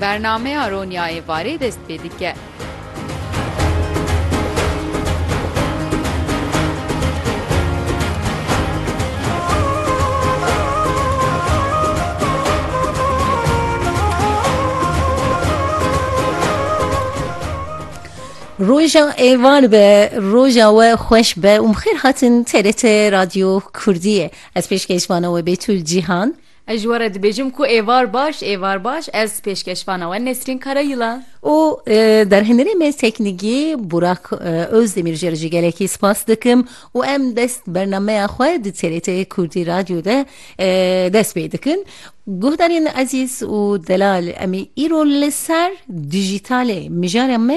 برنامه رونیای دست که روژا ایوان به روژا و خوش به ام خیر هاتن رادیو کردیه از پیشکشوانه و بیتول جیهان Ajwara dibêjim ku êvar baş êvar baş ez pêşkeşvana we Nesrin Karayılan. O e, derhenere me teknigi Burak e, Özdemir jerici gelekî spas dikim û em dest bernameya xwe di TRT Kurdî Radyoda e, dest pê dikin. Guhdarên ezîz û delal emî îro li ser dijîtalê mijara me